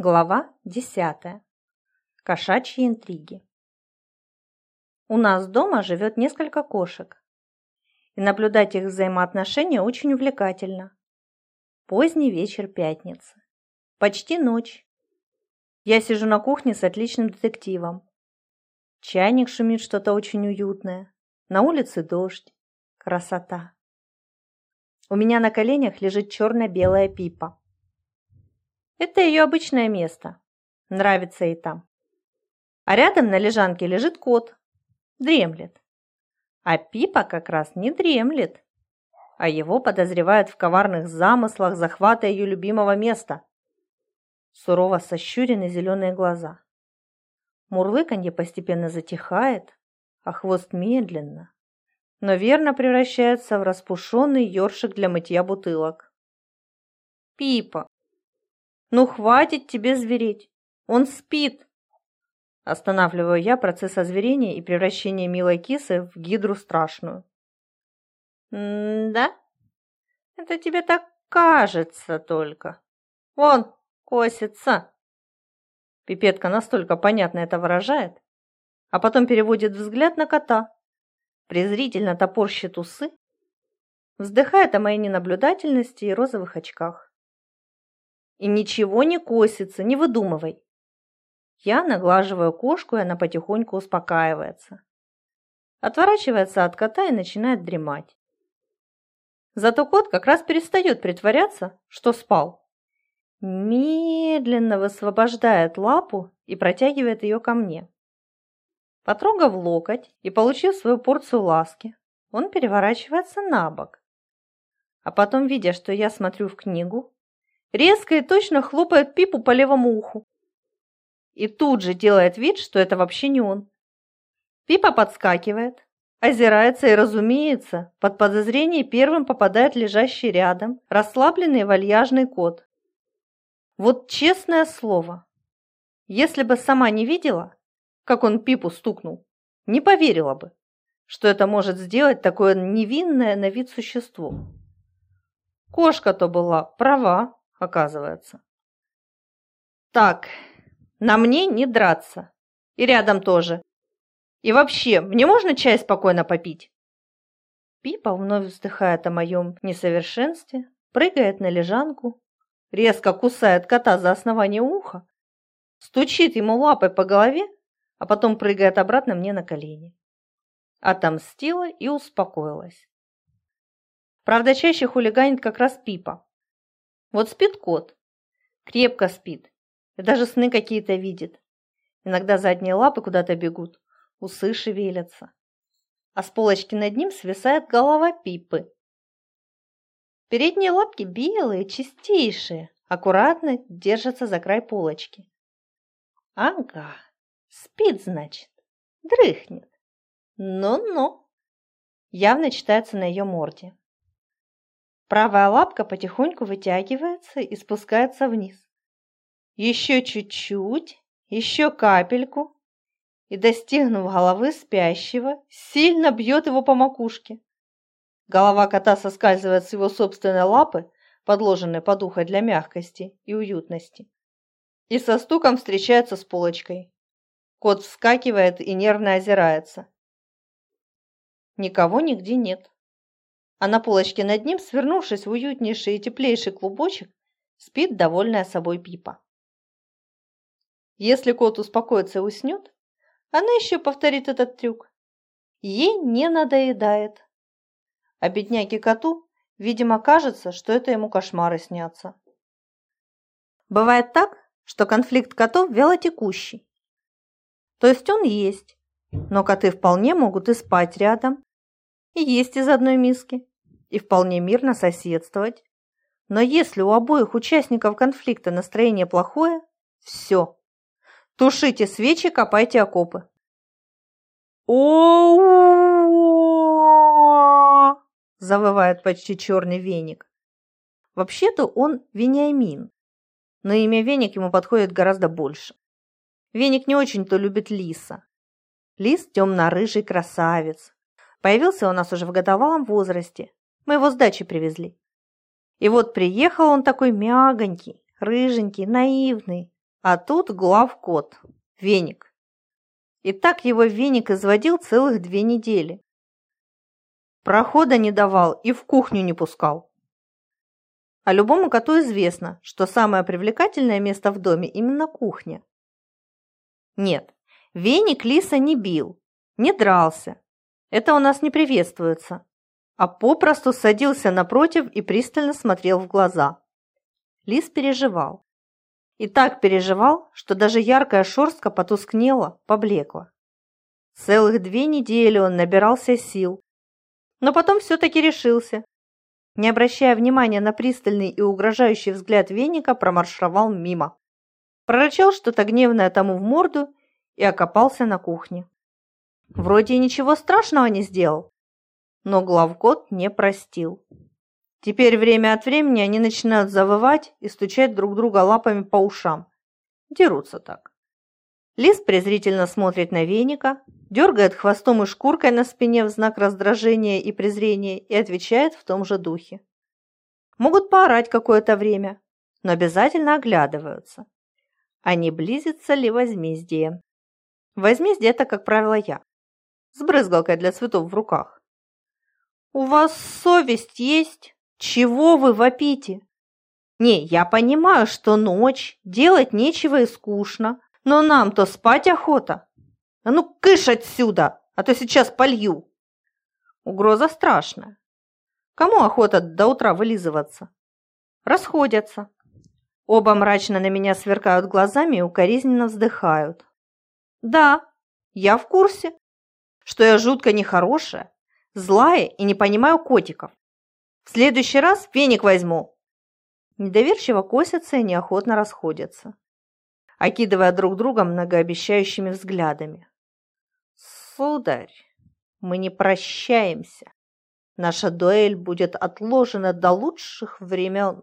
Глава десятая. Кошачьи интриги. У нас дома живет несколько кошек, и наблюдать их взаимоотношения очень увлекательно. Поздний вечер пятницы. Почти ночь. Я сижу на кухне с отличным детективом. Чайник шумит что-то очень уютное. На улице дождь. Красота. У меня на коленях лежит черно-белая пипа. Это ее обычное место. Нравится ей там. А рядом на лежанке лежит кот. Дремлет. А Пипа как раз не дремлет. А его подозревают в коварных замыслах захвата ее любимого места. Сурово сощурены зеленые глаза. Мурлыканье постепенно затихает, а хвост медленно, но верно превращается в распушенный ёршик для мытья бутылок. «Пипа, ну хватит тебе звереть. Он спит. Останавливаю я процесс озверения и превращения милой кисы в гидру страшную. «Да? Это тебе так кажется только. Вон, косится!» Пипетка настолько понятно это выражает, а потом переводит взгляд на кота, презрительно топорщит усы, вздыхает о моей ненаблюдательности и розовых очках. И ничего не косится, не выдумывай. Я наглаживаю кошку, и она потихоньку успокаивается. Отворачивается от кота и начинает дремать. Зато кот как раз перестает притворяться, что спал. Медленно высвобождает лапу и протягивает ее ко мне. Потрогав локоть и получив свою порцию ласки, он переворачивается на бок. А потом, видя, что я смотрю в книгу, резко и точно хлопает Пипу по левому уху. И тут же делает вид, что это вообще не он. Пипа подскакивает, озирается и, разумеется, под подозрение первым попадает лежащий рядом расслабленный вальяжный кот. Вот честное слово, если бы сама не видела, как он Пипу стукнул, не поверила бы, что это может сделать такое невинное на вид существо. Кошка-то была права, оказывается. Так, на мне не драться. И рядом тоже. И вообще, мне можно чай спокойно попить? Пипа вновь вздыхает о моем несовершенстве, прыгает на лежанку, резко кусает кота за основание уха, стучит ему лапой по голове, а потом прыгает обратно мне на колени. Отомстила и успокоилась. Правда, чаще хулиганит как раз Пипа. Вот спит кот, крепко спит, и даже сны какие-то видит. Иногда задние лапы куда-то бегут, усы шевелятся. А с полочки над ним свисает голова Пипы. Передние лапки белые, чистейшие, аккуратно держатся за край полочки. Ага, спит, значит, дрыхнет. Ну-ну. Явно читается на ее морде. Правая лапка потихоньку вытягивается и спускается вниз. Еще чуть-чуть, еще капельку, и, достигнув головы спящего, сильно бьет его по макушке. Голова кота соскальзывает с его собственной лапы, подложенной под ухо для мягкости и уютности, и со стуком встречается с полочкой. Кот вскакивает и нервно озирается. Никого нигде нет а на полочке над ним, свернувшись в уютнейший и теплейший клубочек, спит довольная собой Пипа. Если кот успокоится и уснет, она еще повторит этот трюк. Ей не надоедает. А бедняге коту, видимо, кажется, что это ему кошмары снятся. Бывает так, что конфликт котов вялотекущий. То есть он есть, но коты вполне могут и спать рядом, и есть из одной миски, и вполне мирно соседствовать. Но если у обоих участников конфликта настроение плохое, все. Тушите свечи, копайте окопы. о завывает почти черный веник. Вообще-то он Вениамин, но имя Веник ему подходит гораздо больше. Веник не очень-то любит лиса. Лис темно-рыжий красавец. Появился у нас уже в годовалом возрасте, мы его с дачи привезли. И вот приехал он такой мягонький, рыженький, наивный, А тут главкот, веник. И так его веник изводил целых две недели. Прохода не давал и в кухню не пускал. А любому коту известно, что самое привлекательное место в доме именно кухня. Нет, веник лиса не бил, не дрался. Это у нас не приветствуется. А попросту садился напротив и пристально смотрел в глаза. Лис переживал. И так переживал, что даже яркая шерстка потускнела, поблекла. Целых две недели он набирался сил, но потом все-таки решился. Не обращая внимания на пристальный и угрожающий взгляд веника, промаршировал мимо. Прорычал что-то гневное тому в морду и окопался на кухне. Вроде и ничего страшного не сделал, но главкот не простил. Теперь время от времени они начинают завывать и стучать друг друга лапами по ушам. Дерутся так. Лис презрительно смотрит на веника, дергает хвостом и шкуркой на спине в знак раздражения и презрения и отвечает в том же духе. Могут поорать какое-то время, но обязательно оглядываются. Не близится ли возмездие? Возмездие – это, как правило, я. С брызгалкой для цветов в руках. «У вас совесть есть?» Чего вы вопите? Не, я понимаю, что ночь, делать нечего и скучно, но нам-то спать охота. А ну, кыш отсюда, а то сейчас полью. Угроза страшная. Кому охота до утра вылизываться? Расходятся. Оба мрачно на меня сверкают глазами и укоризненно вздыхают. Да, я в курсе, что я жутко нехорошая, злая и не понимаю котиков. В следующий раз веник возьму!» Недоверчиво косятся и неохотно расходятся, окидывая друг друга многообещающими взглядами. «Сударь, мы не прощаемся. Наша дуэль будет отложена до лучших времен».